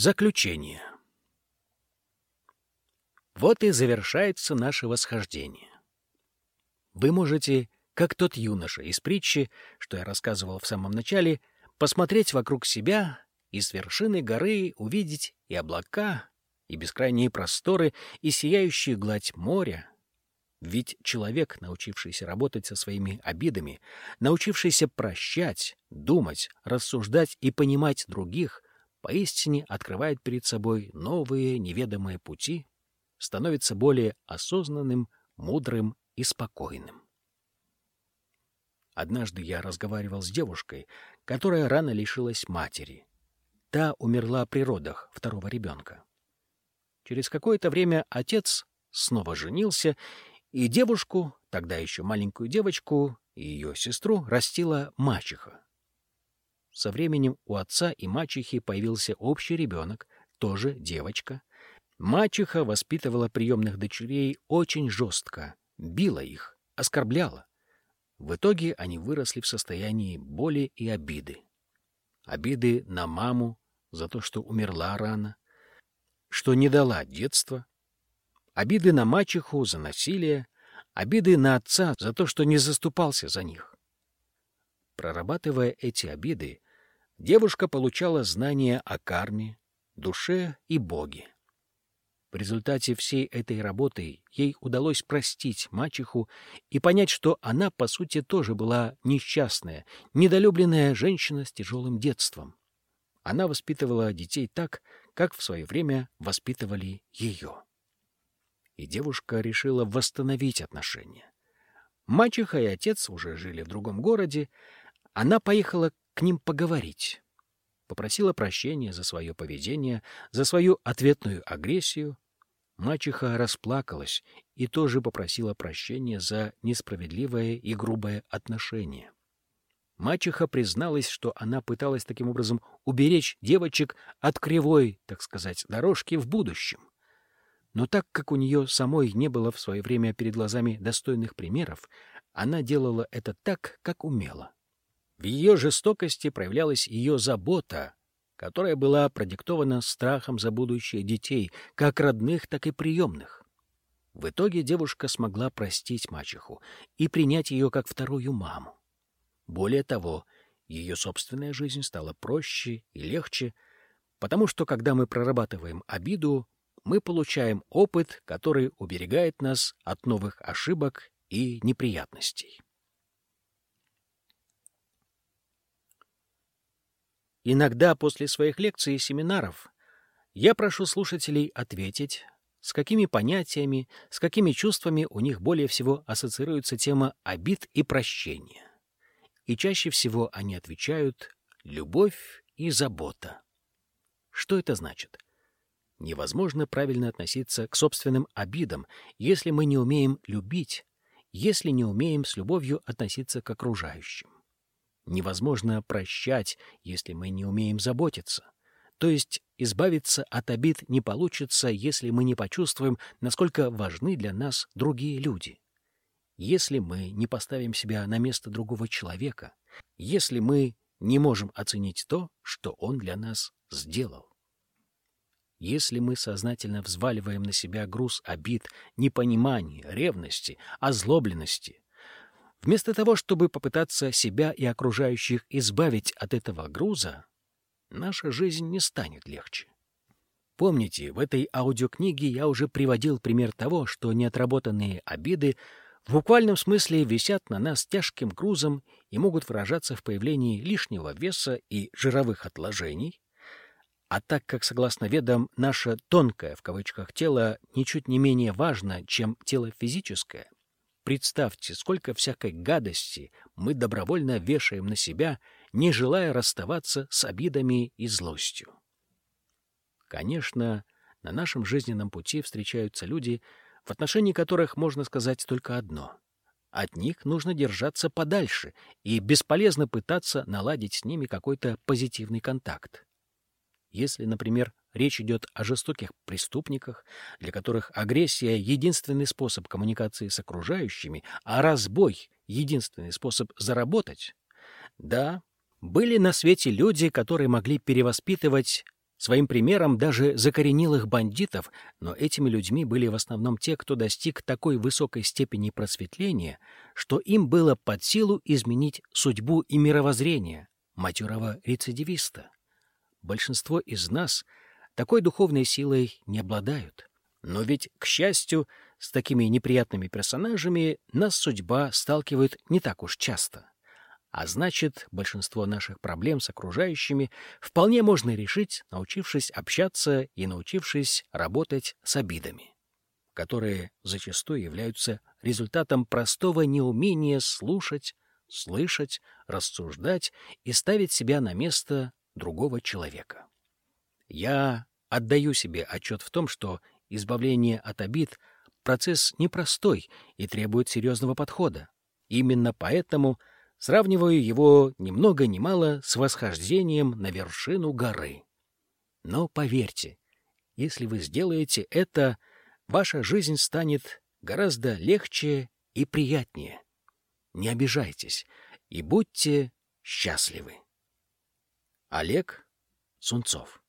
Заключение. Вот и завершается наше восхождение. Вы можете, как тот юноша из притчи, что я рассказывал в самом начале, посмотреть вокруг себя и с вершины горы увидеть и облака, и бескрайние просторы, и сияющую гладь моря. Ведь человек, научившийся работать со своими обидами, научившийся прощать, думать, рассуждать и понимать других, поистине открывает перед собой новые неведомые пути, становится более осознанным, мудрым и спокойным. Однажды я разговаривал с девушкой, которая рано лишилась матери. Та умерла при родах второго ребенка. Через какое-то время отец снова женился, и девушку, тогда еще маленькую девочку, и ее сестру растила мачеха. Со временем у отца и мачехи появился общий ребенок, тоже девочка. Мачеха воспитывала приемных дочерей очень жестко, била их, оскорбляла. В итоге они выросли в состоянии боли и обиды. Обиды на маму за то, что умерла рано, что не дала детства, обиды на мачеху за насилие, обиды на отца за то, что не заступался за них. Прорабатывая эти обиды, девушка получала знания о карме, душе и Боге. В результате всей этой работы ей удалось простить мачеху и понять, что она, по сути, тоже была несчастная, недолюбленная женщина с тяжелым детством. Она воспитывала детей так, как в свое время воспитывали ее. И девушка решила восстановить отношения. Мачеха и отец уже жили в другом городе. Она поехала к ним поговорить попросила прощения за свое поведение, за свою ответную агрессию. Мачеха расплакалась и тоже попросила прощения за несправедливое и грубое отношение. Мачеха призналась, что она пыталась таким образом уберечь девочек от кривой, так сказать, дорожки в будущем. Но так как у нее самой не было в свое время перед глазами достойных примеров, она делала это так, как умела. В ее жестокости проявлялась ее забота, которая была продиктована страхом за будущее детей, как родных, так и приемных. В итоге девушка смогла простить мачеху и принять ее как вторую маму. Более того, ее собственная жизнь стала проще и легче, потому что, когда мы прорабатываем обиду, мы получаем опыт, который уберегает нас от новых ошибок и неприятностей. Иногда после своих лекций и семинаров я прошу слушателей ответить, с какими понятиями, с какими чувствами у них более всего ассоциируется тема обид и прощения. И чаще всего они отвечают «любовь и забота». Что это значит? Невозможно правильно относиться к собственным обидам, если мы не умеем любить, если не умеем с любовью относиться к окружающим невозможно прощать, если мы не умеем заботиться. То есть избавиться от обид не получится, если мы не почувствуем, насколько важны для нас другие люди. Если мы не поставим себя на место другого человека, если мы не можем оценить то, что он для нас сделал. Если мы сознательно взваливаем на себя груз обид, непонимания, ревности, озлобленности, Вместо того, чтобы попытаться себя и окружающих избавить от этого груза, наша жизнь не станет легче. Помните, в этой аудиокниге я уже приводил пример того, что неотработанные обиды в буквальном смысле висят на нас тяжким грузом и могут выражаться в появлении лишнего веса и жировых отложений. А так как, согласно ведам, наше «тонкое» в кавычках тело ничуть не менее важно, чем тело физическое, Представьте, сколько всякой гадости мы добровольно вешаем на себя, не желая расставаться с обидами и злостью. Конечно, на нашем жизненном пути встречаются люди, в отношении которых можно сказать только одно. От них нужно держаться подальше и бесполезно пытаться наладить с ними какой-то позитивный контакт. Если, например, речь идет о жестоких преступниках, для которых агрессия — единственный способ коммуникации с окружающими, а разбой — единственный способ заработать, да, были на свете люди, которые могли перевоспитывать своим примером даже закоренил их бандитов, но этими людьми были в основном те, кто достиг такой высокой степени просветления, что им было под силу изменить судьбу и мировоззрение матерого рецидивиста. Большинство из нас такой духовной силой не обладают. Но ведь, к счастью, с такими неприятными персонажами нас судьба сталкивает не так уж часто. А значит, большинство наших проблем с окружающими вполне можно решить, научившись общаться и научившись работать с обидами, которые зачастую являются результатом простого неумения слушать, слышать, рассуждать и ставить себя на место другого человека. Я отдаю себе отчет в том, что избавление от обид — процесс непростой и требует серьезного подхода. Именно поэтому — Сравниваю его ни много ни мало с восхождением на вершину горы. Но поверьте, если вы сделаете это, ваша жизнь станет гораздо легче и приятнее. Не обижайтесь и будьте счастливы. Олег Сунцов